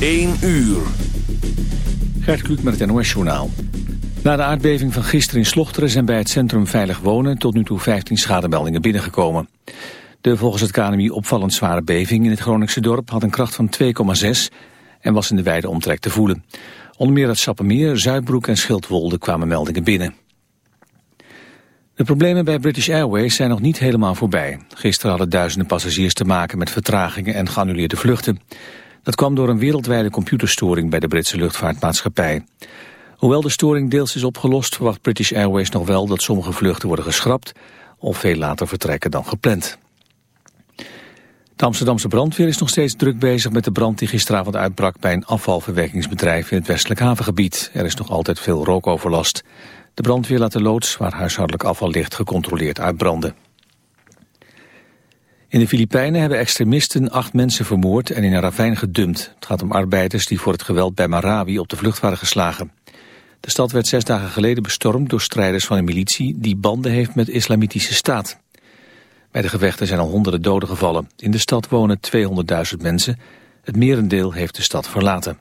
1 uur. Gert Kluk met het NOS-journaal. Na de aardbeving van gisteren in Slochteren zijn bij het Centrum Veilig Wonen tot nu toe 15 schademeldingen binnengekomen. De volgens het KNMI opvallend zware beving in het Groningse dorp had een kracht van 2,6 en was in de wijde omtrek te voelen. Onder meer uit Sappemeer, Zuidbroek en Schildwolde kwamen meldingen binnen. De problemen bij British Airways zijn nog niet helemaal voorbij. Gisteren hadden duizenden passagiers te maken met vertragingen en geannuleerde vluchten. Dat kwam door een wereldwijde computerstoring bij de Britse luchtvaartmaatschappij. Hoewel de storing deels is opgelost, verwacht British Airways nog wel dat sommige vluchten worden geschrapt of veel later vertrekken dan gepland. De Amsterdamse brandweer is nog steeds druk bezig met de brand die gisteravond uitbrak bij een afvalverwerkingsbedrijf in het westelijk havengebied. Er is nog altijd veel rookoverlast. De brandweer laat de loods, waar huishoudelijk afval ligt, gecontroleerd uitbranden. In de Filipijnen hebben extremisten acht mensen vermoord en in een ravijn gedumpt. Het gaat om arbeiders die voor het geweld bij Marawi op de vlucht waren geslagen. De stad werd zes dagen geleden bestormd door strijders van een militie die banden heeft met islamitische staat. Bij de gevechten zijn al honderden doden gevallen. In de stad wonen 200.000 mensen. Het merendeel heeft de stad verlaten.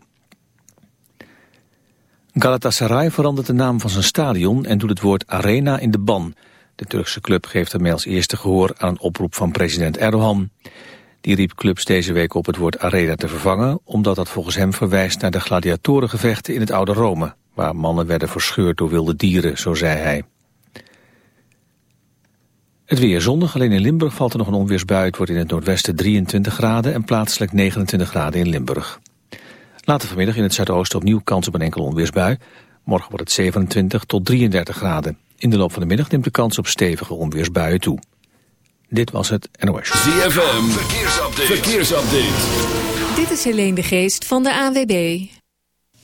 Galatasaray verandert de naam van zijn stadion en doet het woord arena in de ban. De Turkse club geeft ermee als eerste gehoor aan een oproep van president Erdogan. Die riep clubs deze week op het woord arena te vervangen... omdat dat volgens hem verwijst naar de gladiatorengevechten in het oude Rome... waar mannen werden verscheurd door wilde dieren, zo zei hij. Het weer zonnig, alleen in Limburg valt er nog een onweersbui. Het wordt in het noordwesten 23 graden en plaatselijk 29 graden in Limburg. Later vanmiddag in het zuidoosten opnieuw kans op een enkele onweersbui. Morgen wordt het 27 tot 33 graden. In de loop van de middag neemt de kans op stevige onweersbuien toe. Dit was het NOS. ZFM, verkeersupdate. verkeersupdate. Dit is Helene de Geest van de AWB.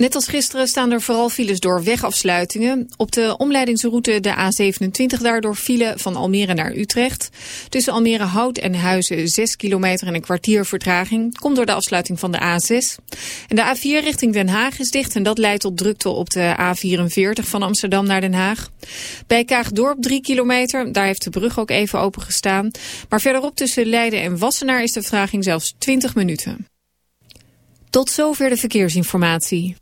Net als gisteren staan er vooral files door wegafsluitingen. Op de omleidingsroute de A27 daardoor file van Almere naar Utrecht. Tussen Almere Hout en Huizen 6 kilometer en een kwartier vertraging. Komt door de afsluiting van de A6. En de A4 richting Den Haag is dicht en dat leidt tot drukte op de A44 van Amsterdam naar Den Haag. Bij Kaagdorp 3 kilometer, daar heeft de brug ook even open gestaan. Maar verderop tussen Leiden en Wassenaar is de vertraging zelfs 20 minuten. Tot zover de verkeersinformatie.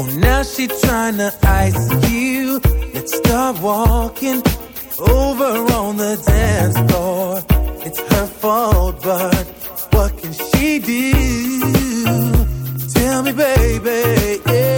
Oh, now she tryna ice you. Let's start walking over on the dance floor. It's her fault, but what can she do? Tell me, baby, yeah.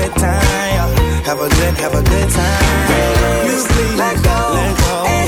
good time. Have a good, have a good time. Let go. Let go.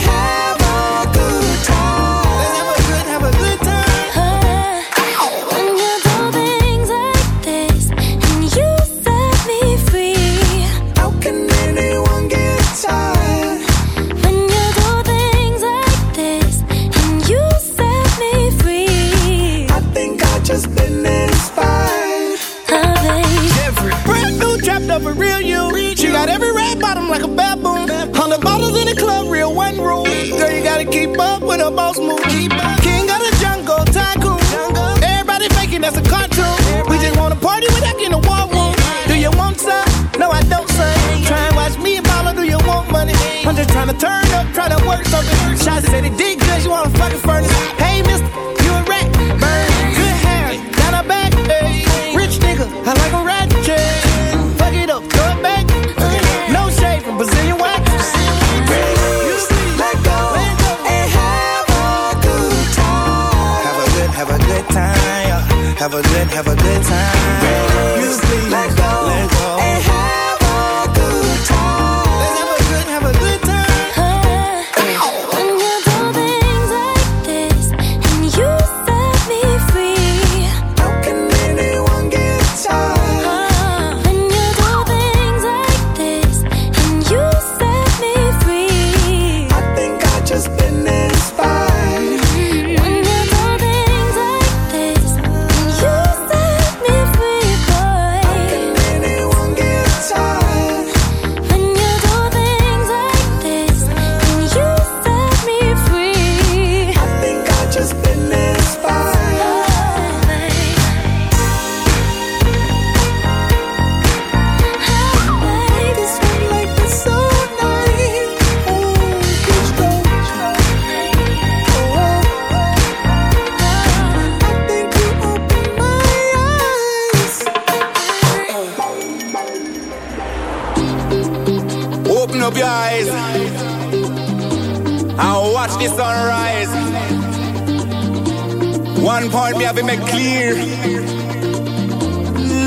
have it made clear.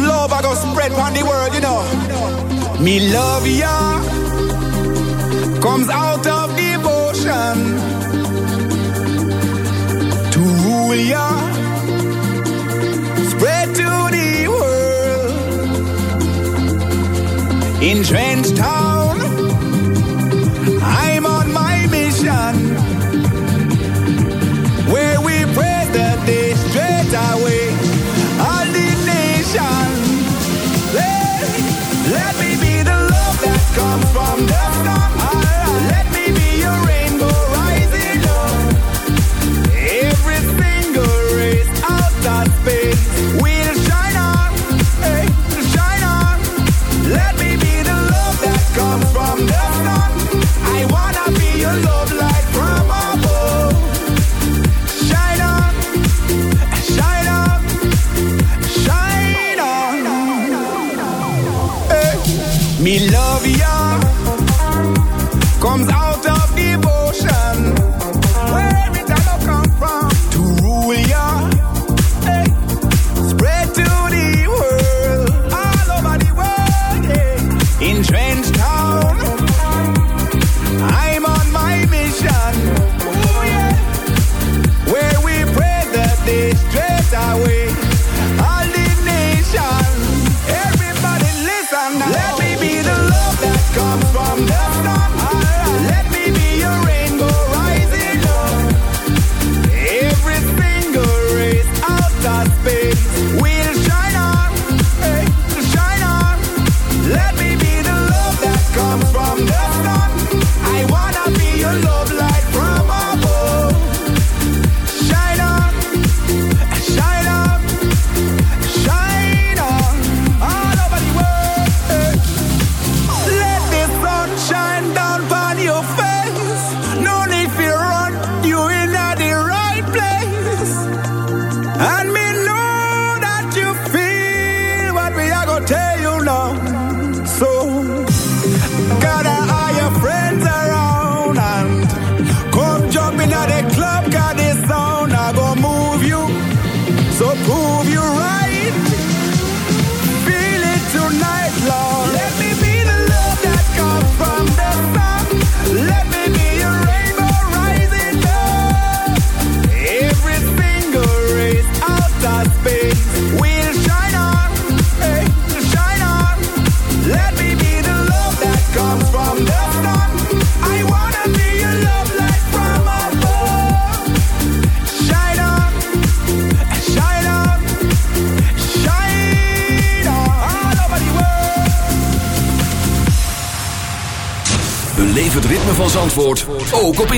Love I go spread on the world, you know. Me love ya comes out of devotion to rule ya, spread to the world. Entrenched.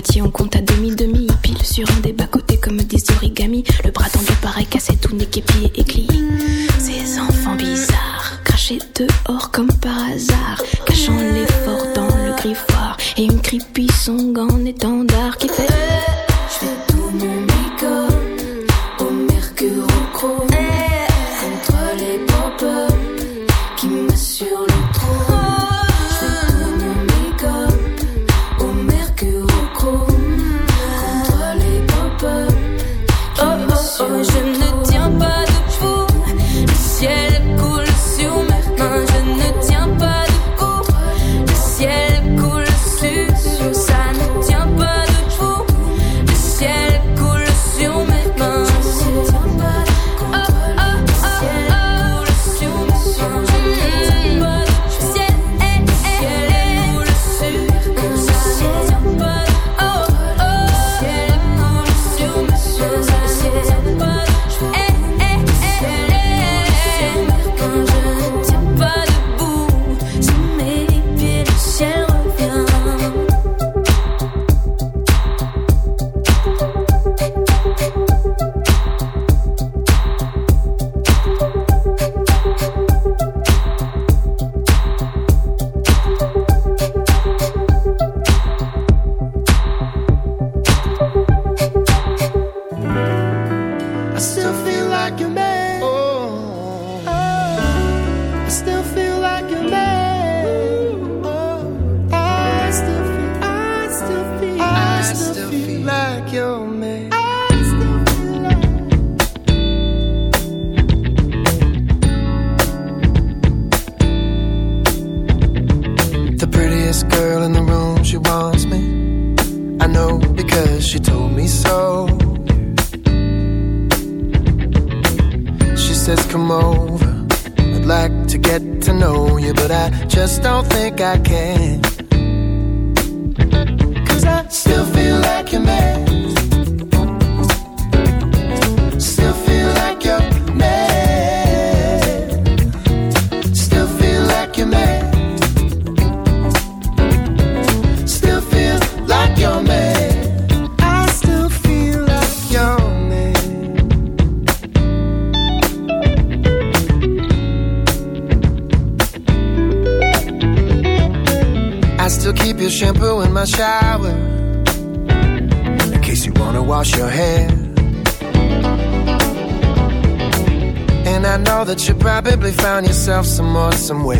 moitié en somewhere,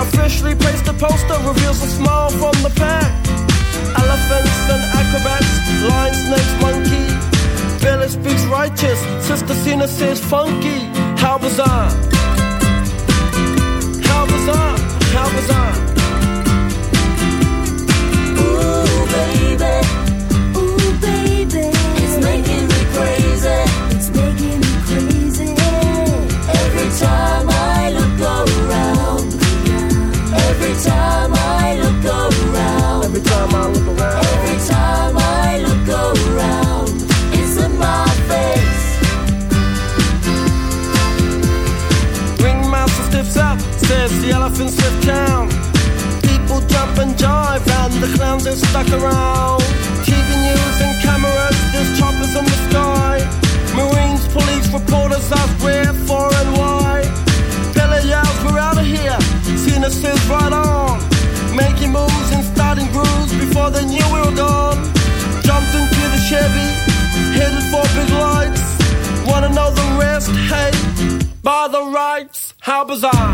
Officially placed a poster reveals a smile from the pack. Elephants and acrobats, lion, snakes, monkey. Billy speaks righteous, Sister Cena says funky. How bizarre! How bizarre! How bizarre! time I look around, every time I look around, every time I look around, it's face. Ringmaster says the elephants town. People jump and and the clowns are stuck around. TV news and cameras, was on.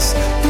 us.